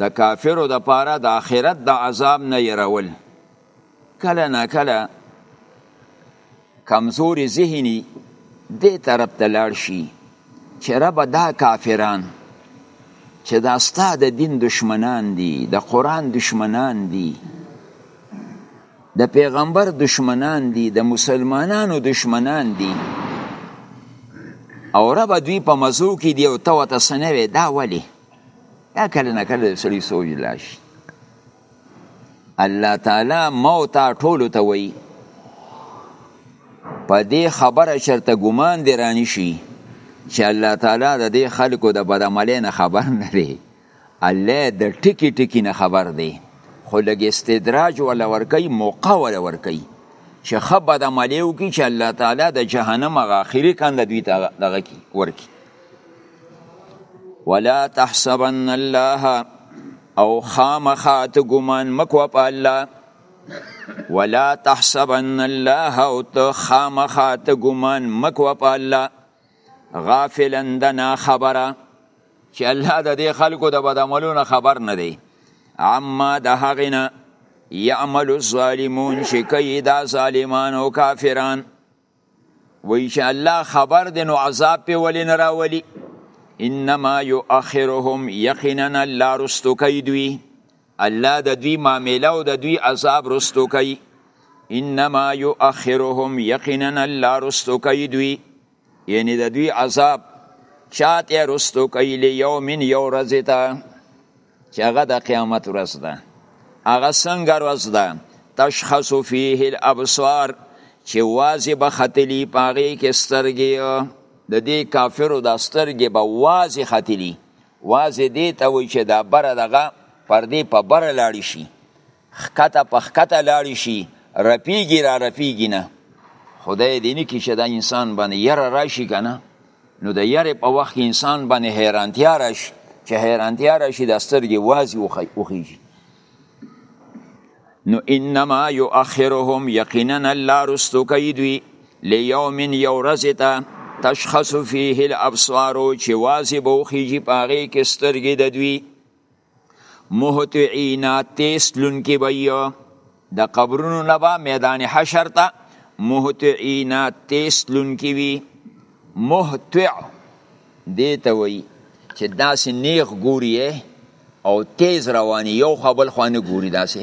د کافرو د پاره د آخرت د عذاب نه يرول کله نه کله کمزوري ذهني دې طرف ته لاړ شي چې رب دا کافران چې دا ستا د دین دشمنان دي د قرآن دشمنان دي د پیغمبر دشمنان دي د مسلمانانو دشمنان دي او رب دوی په مزو کې دی او ته وته سنوي دا ولی دا کله نه کله د سړي سوچ لاړ شي الله تعالی ما او تا ټولو ته وایي په دې خبره چېرته ګمان دې رانه شي چې الله تعالی د دې خلکو د بدعملۍ نه خبر نه دی الله د ټکي ټکي نه خبر دی خو لږ استدراج ولا ورکوي موقع ولا ورکوي چې ښه بدعملۍ وکړي چې الله تعالی د جهنم هغه اخري کنده دوی ته دغه کړي ورکړي ولا تحسبن الله او خامخا ته ګمان مکوه په الله ولا تحسبن الله او ته خامخا ته ګمان مکوه په الله غافلا دنا خبره چې الله د دې خلکو د بدعملونو خبر نه دی عما د هغې نه یعمل الظالمون چې کوي دا ظالمان او کافران وی چې الله خبر دی نو عذاب په ولې نه راولي انما یؤخرهم یقینا الله رستو کوي دوی الله د دوی معامله او د دوی عذاب رستو کوي انما یؤخرهم یقینا الله رستو کوي دوی یعنی د دوی عذاب چاته رستو کوي لیومن یو ورځ ته چې هغه د قیامت ورځ ده هغه څنګه ورځ ده تشخص فيه الابصار چې وازی به ختلی پاغي کې سترګې د دې کافرو د سترګې به وازی ختلی وازی دې ته وي چې دا بره دغه پردې په بره لاړ شي ښکته په ښکته لاړ شي رپیږي را رپیږي نه خدای دې نه کی چې دا انسان باندې یره راشي کنه نو د یره په وخت انسان باندې حیرانتیا راشي چې حیرانتیا راشي د سترګې وازي وخیږي نو انما یؤخرهم یقینا الله رستو کوي دوی لیوم یو ورځ ته تشخص فيه الابصار چې وازي بوخیږي په هغې کې سترګې د دوی مهطعین تیز تلونکي به یې د قبرونو نه به میدان حشر ته مهطعین تیز تلونکي وي مهطع دې ته وایي چې داسې نیغ ګوري او تیز رواني یو خو بل خو نه ګوري داسې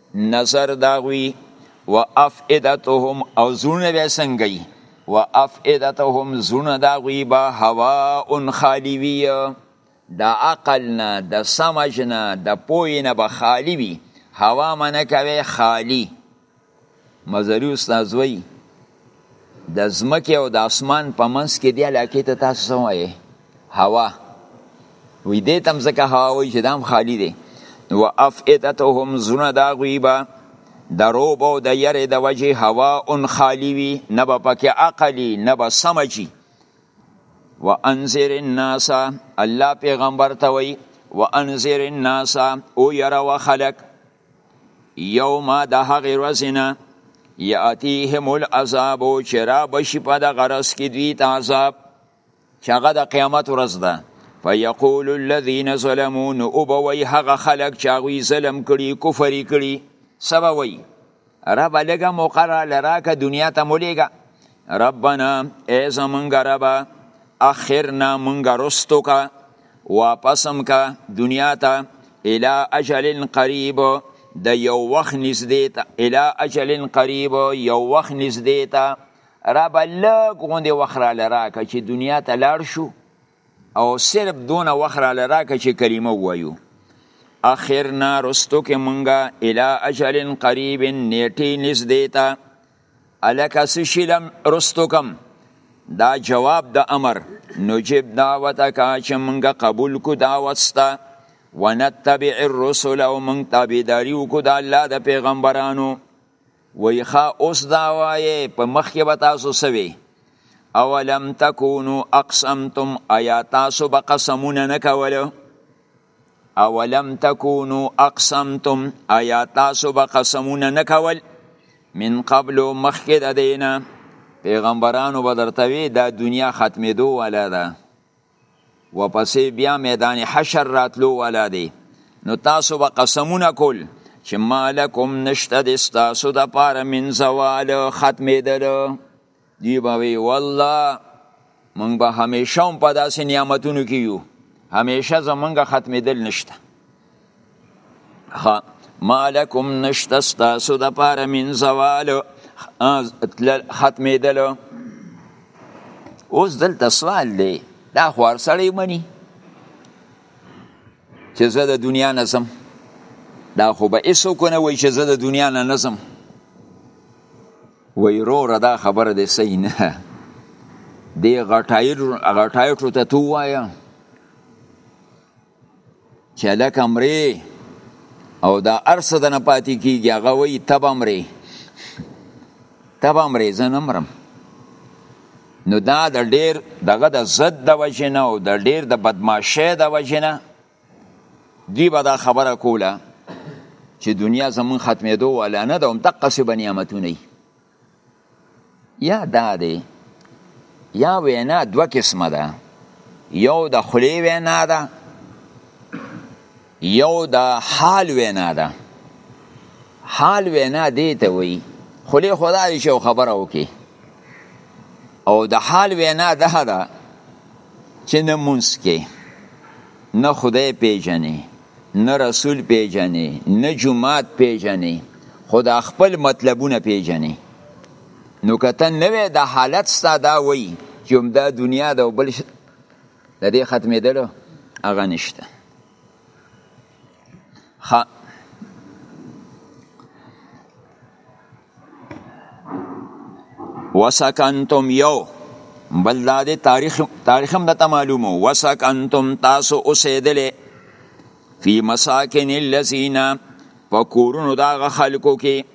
نظر داغوی و افئدتهم او زړونه به څنګه وي و افئدتهم زړونه داغوی به هواء خالی وي د عقل نه د سمج نه د پوهې نه به خالی وي هوا منه کوي خالی مزری استاد وایي د ځمکې او د اسمان په منځ کې دی علاقې ته تاسو څه وایې هوا وی دې تم ځکه هوا وایي چې دام خالی دی و افئدتهم زونه دا غویبه د روب او د یرې د وجې هوا ان خالی وي نه به پکې عقلي نه به سمه چي و انذر الناس الله پیغمبر ته وایي و انذر الناس او یره و خلق یوم د هغې ورځې نه یاتیهم العذاب چې را بشي په دغه ورځ کې دوی ته عذاب چې هغه د قیامت ورځ ده فیقول الذین ظلمو نو وبوي هغه خلک چې هغوی ظلم کړي کفر کړي سبا وایي رب لګه موقع را لراکه دنیا ته مولیګه ربنا ای زمونږ ربا اخرنا مونږ رستو کا واپسم کا دنیا ته الی اجل قریب د یو وخت نږدې ته الی اجل قریب یو وخت نږدې ته رب لګ غوندې وخت را لراکه چې دنیا ته لاړ شو او صرف دونه وخت را لراکه چې کلمه وایو اخرنا رستو کې مونږه الی اجل قریب نیټی نږدې ته الکه څه شي لم رستو کم دا جواب د امر نجب دعوتک چې مونږه قبول کو دعوت ستا ونتبع الرسل او مونږ تابعداري وکړو د الله د پیغمبرانو وی خا اوس دا وایې په مخ کې به تاسو سوي اولم تکونو اقسمتم ایا تاسو به قسمونه نه کولو اولم تکونو اقسمتم ایا تاسو به قسمونه نه کول من قبل مخکې د دینه پیغمبرانو به درته وي دا دنیا ختمېدو والا ده وپسې بیا میدان حشر راتلو والا دی نو تاسو به قسمونه کول چې مالکم نشته د ستاسو د پاره من زوال ختمېدل دی به وی والله مونږ به همیشه هم په داسې نعمتونو کې یو همیشه زمونږ ختمېدل نشته ها مالکم نشته ستاسو د پاره من زوال ختمېدلو اوس دلته سوال دی دا خو هر سړی مني چې زه د دنیا نه ځم دا خو به هېڅوک نه وایي چې زه د دنیا نه نه ځم وایي وروره دا خبره دی صحیح نه دې غټایټو ته تو وایه چې لکه مرې او دا ارس د نه پاتې کیږي هغه وایي تبه مرې تبه مرې زه نه مرم نو دا د ډیر دغه د زد د وجې نه او د ډیر د بدمعاشۍ د وجې نه دوی به دا خبره کوله چې دنیا زمون ختمېدو والا نه ده همدقسې به نعمتونه وي یا دا دی یا وینا دوه قسمه ده یو د خلی وینا ده یو د حال وینا ده حال وینا دی ته وی خلی خدای شو خبره وکي او د حال وینا ده ده چې نه مونږ کې نه خدای پیژنې نه رسول پیژنې نه جماعت پیژنې خو دا خپل مطلبونه پیژنې نو کته نه وې د حالت ستا دا وای چې هم دا دنیا د بل د دې ختمېدلو هغه نشته خ وسکنتم یو بل دا دی تاریخ تاریخ هم دته معلومو وسکنتم تاسو اوسېدلې فی مساکن الذین په کورونو دغه خلکو کې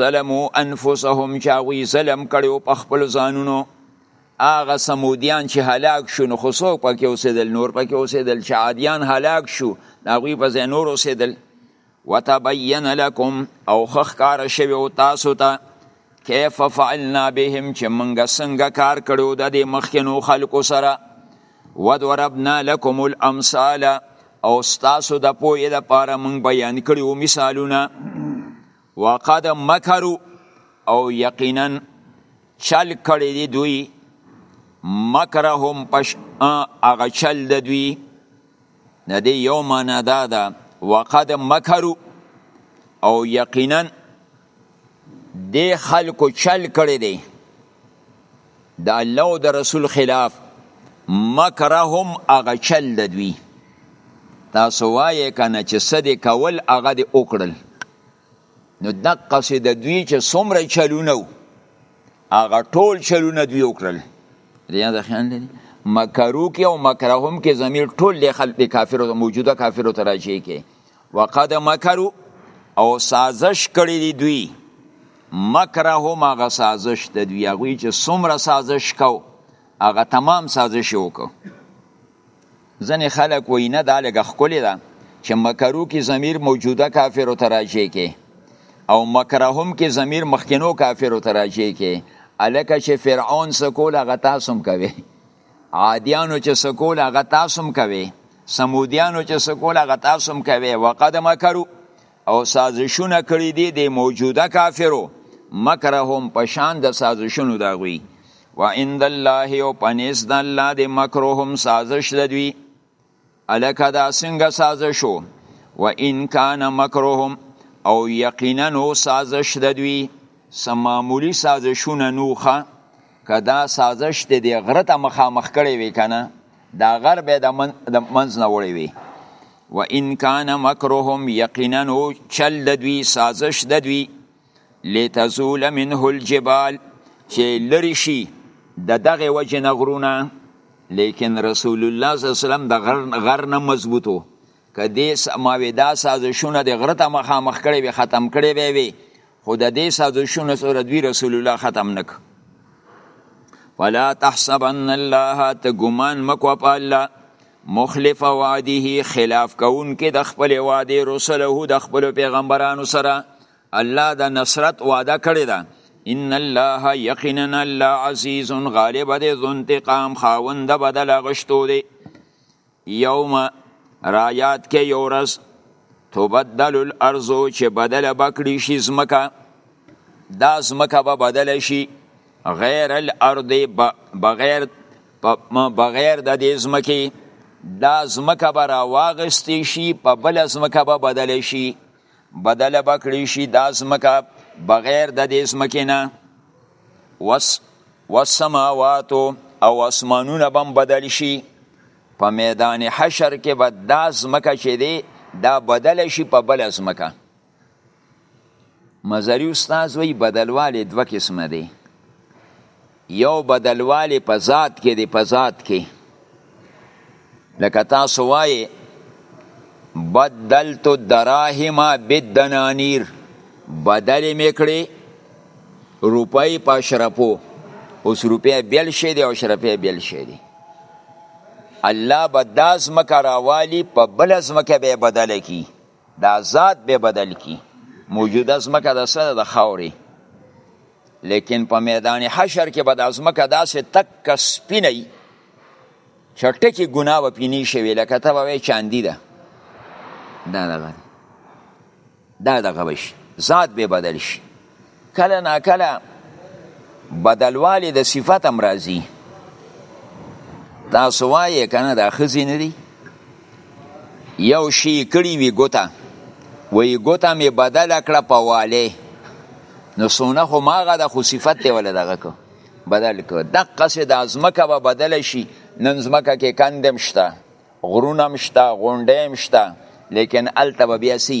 ظلمو انفسهم چې هغوی ظلم کړی په خپل ځانونو هغه سمودیان چې هلاک شو نو خو څوک پکې اوسېدل نور پکې اوسېدل چې عادیان هلاک شو د هغوی په ځای نور اوسېدل وتبین لکم او خخکار شوی او تاسو ته کیف فعلنا بهم چې منګه څنګه کار کړو د دې مخکینو خلکو سره وضربنا لکم الامثال او تاسو د پوهې لپاره موږ بیان کړو مثالونه وقد مکروا او یقینا چل کړی دی دوی مکرهم پش هغه چل د دوی د دې یو معنا دا ده وقد مکرو او یقینا د خلکو چل کړی دی د الله او د رسول خلاف مکرهم هغه چل د دوی تاسو وایې کنه چې څه دې کول هغه دې وکړل نو دقه سي د دوی چې څومره چلونه وو هغه ټول چلونه دوی وکړل ریا د خیال لري مکرو کې او مکرهم کې ضمیر ټول د خلک کافرو ته موجوده کافرو ته راځي کې وقد مکرو او سازش کړی دی دوی مکرهم هغه سازش د دوی هغه چې څومره سازش کو هغه تمام سازش وکړو ځنې خلک وایي نه دا لږه ښکلې ده چې مکرو کې ضمیر موجوده کافرو ته راجع کې او مکرهم کې ضمیر مخکینو کافرو ته راجع کې الکه چې فرعون سکول هغه تاسو هم کوي عادیانو چې سکول هغه تاسو هم کوي سمودیانو چې سکول هغه تاسو هم کوي وقد مکرو او سازشونه کړی دی د موجوده کافرو مکرهم پشان د سازشونو دا غوی و عند الله او پنیز د الله د مکرهم سازش د دوی الکه دا څنګه سازشو و ان کان مکرهم او یقینا نو سازش د دوی سمامولی سازشونه نوخه کدا سازش ته دی غره ته مخامخ کړي وی کنه دا غر به د منځ نه وړي وی و ان کان مکرهم یقینا چل د دوی سازش د دوی لتزول منه الجبال چې لری شي د دغه وجه نه غرونه لیکن رسول الله صلی الله علیه وسلم د غر غر نه مضبوطو کدی سماوی دا سازشونه د غره ته مخامخ کړي وي ختم کړي وي وي خو د دې سازشونه سره دوی رسول الله ختم نک ولا تحسبن الله ته ګمان مکو په الله مخلف وعده خلاف کون کې د خپل وعده رسله د خپل پیغمبرانو سره الله د نصرت وعده کړی ده ان الله یقینا الله عزیز غالب دی ذو انتقام خاوند بدل غشتو دی یوم رایات کې یو ورځ تبدل الارض چې بدل بکړي شي زمکه دا زمکه به بدل شي غیر الارض بغیر بغیر د دې ځمکې دا ځمکه به راواغستې شي په بله ځمکه به بدله شي بدله به کړی شي دا ځمکه بغیر د دې ځمکې نه وس وسماواتو او اسمانونه به بدل شي په میدان حشر کې به دا ځمکه چې دی دا بدله شي په بله ځمکه مزری استاد وی بدلوالی دوه قسمه دی یو بدلوالی په ذات کې دی په ذات کې لکه تاسو وایې بدلت الدراهم بالدنانیر بدل می کړی روپۍ په اشرفو اوس روپۍ بیل شي دی او اشرفې بیل شي دی الله به دا ځمکه راوالي په بله ځمکه به یې بدله کړي دا ذات به بدل کی موجوده ځمکه د سره د خاوري لیکن په میدان حشر کې به د ځمکه داسې تک سپینه وي چې ټکې ګناه به پې نه شي وي لکه ته به وایې چاندي ده دا دغه دا دغه به شي ذات به بدل شي کله نا کله بدلوالی د صفت هم راځي تاسو وایې که نه دا ښځې نه دي یو شي کړي وي ګوته وایي ګوته مې بدله کړه په والې نو سونه خو ماغه د خو صفت دی ولا دغه کو بدل کو دقه سه د ازمکه به بدل شي نن زمکه کې کندم شته غرونه مشته غونډه مشته لیکن الته بیا سی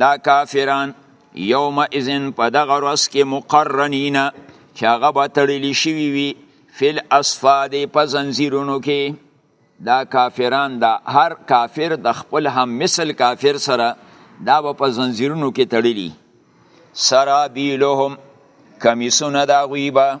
دا کافران یوم اذن په دغه ورځ کې مقرنین چې هغه به تړلی شوي وي فل اصفاد په زنځیرونو کې دا کافران دا هر کافر د خپل هم مثل کافر سره دا به په زنځیرونو کې تړلی سرابیلهم کمیسونه دا غوی به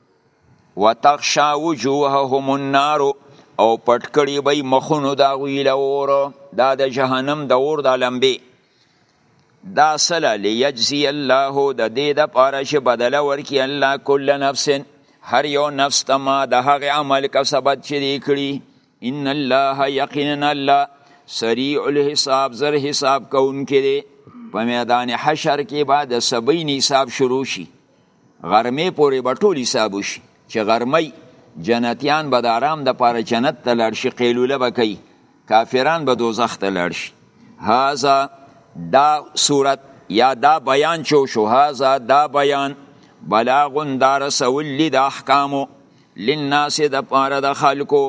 وتغشا وجوههم النار او پټ کړي به مخونو دا غوی له اور دا د جهنم د اور د لمبې دا سلا ليجزي الله د دې د پاره چې بدله ورکي الله کل نفس هر یو نفس ته ما د هغه عمل کسبت چې دی کړی ان الله یقینا الله سریع الحساب زر حساب کوونکی دی په میدان حشر کې به د سبین حساب شروع شي غرمې پورې به ټول حساب وشي چې غرمۍ جنتیان به د آرام د پاره جنت ته لاړ شي قیلوله به کوي کافران به دوزخ ته لاړ شي هاذا دا صورت یا دا بیان چو شو هاذا دا بیان بلاغ دا رسول لی د احکامو للناس د پاره د خلکو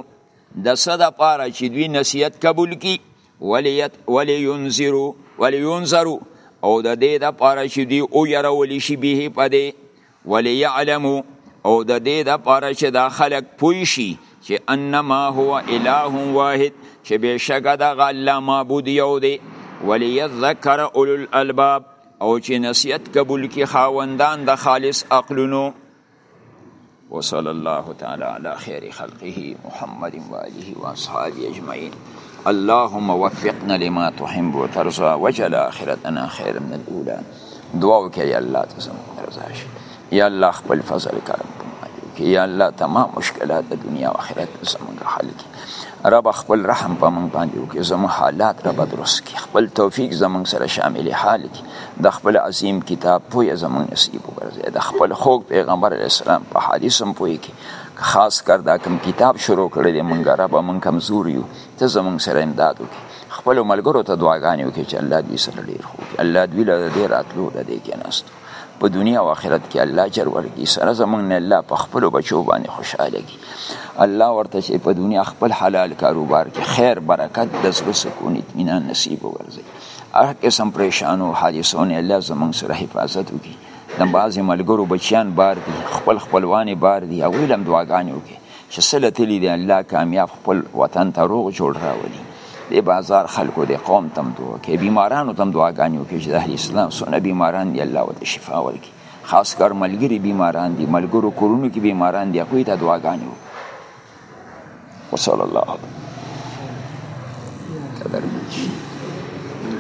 د صد پاره چې دوی نصیحت قبول کی ولینذرو ولینذرو او د دې د پاره چې دی او يرول شي به په دې وليعلمو او د دې د پاره چې دا خلک پوي شي چې انما هو اله واحد چې بشګه د الله معبود یو دی وليذكر اولو الالباب او چې نصیحت قبول کی خاوندان د خالص عقلونو وصلی الله تعالی علی خیر خلقه محمد و آله و اصحابه اجمعین اللهم وفقنا لما تحب وترضى وجل آخرتنا خیر من الاولى دعا وکړئ الله ته زموږ رضا شي یا الله خپل فضل کرم یا الله تمام مشکلات د دنیا او آخرت زموږ حل کړي رب خپل رحم په موږ باندې وکړي زموږ حالات رب درست کړي خپل توفیق زموږ سره شامل حال کړي د خپل عظیم کتاب پوی زموږ نصیب وګرځي د خپل خوږ پیغمبر علی السلام په حدیث هم پوی کړي خاص کر دا کوم کتاب شروع کړی دی مونږ رب مونږ کمزور یو ته زمونږ سره امداد وکړي خپل ملګرو ته دعاګانې وکړي چې الله دې سره ډیر خو الله دې له دې راتلو د دې کې ناست په دنیا او آخرت کې الله اجر ورکړي سره زمونږ نه الله په خپلو بچو باندې خوشحاله کړي الله ورته چې په دنیا خپل حلال کاروبار کې خیر برکت د زړه سکون اطمینان نصیب وګرځي هر قسم پریشانو حادثو نه الله زمونږ سره حفاظت وکړي د بعضې ملګرو بچیان بار دي خپل خپلوان بار دي هغوی له هم دعاګانې وکړي چې سله تلي دی الله کامیاب خپل وطن ته روغ جوړ راولي د بازار خلکو د قوم تم دوه کې بیمارانو تم دعاګانې وکړي چې د اهل اسلام سونه بیماران دی الله ورته شفا ورکړي خاص کر ملګری بیماران دي ملګرو کورونو کې بیماران دي هغوی ته دعاګانې وکړي وصلی الله علیه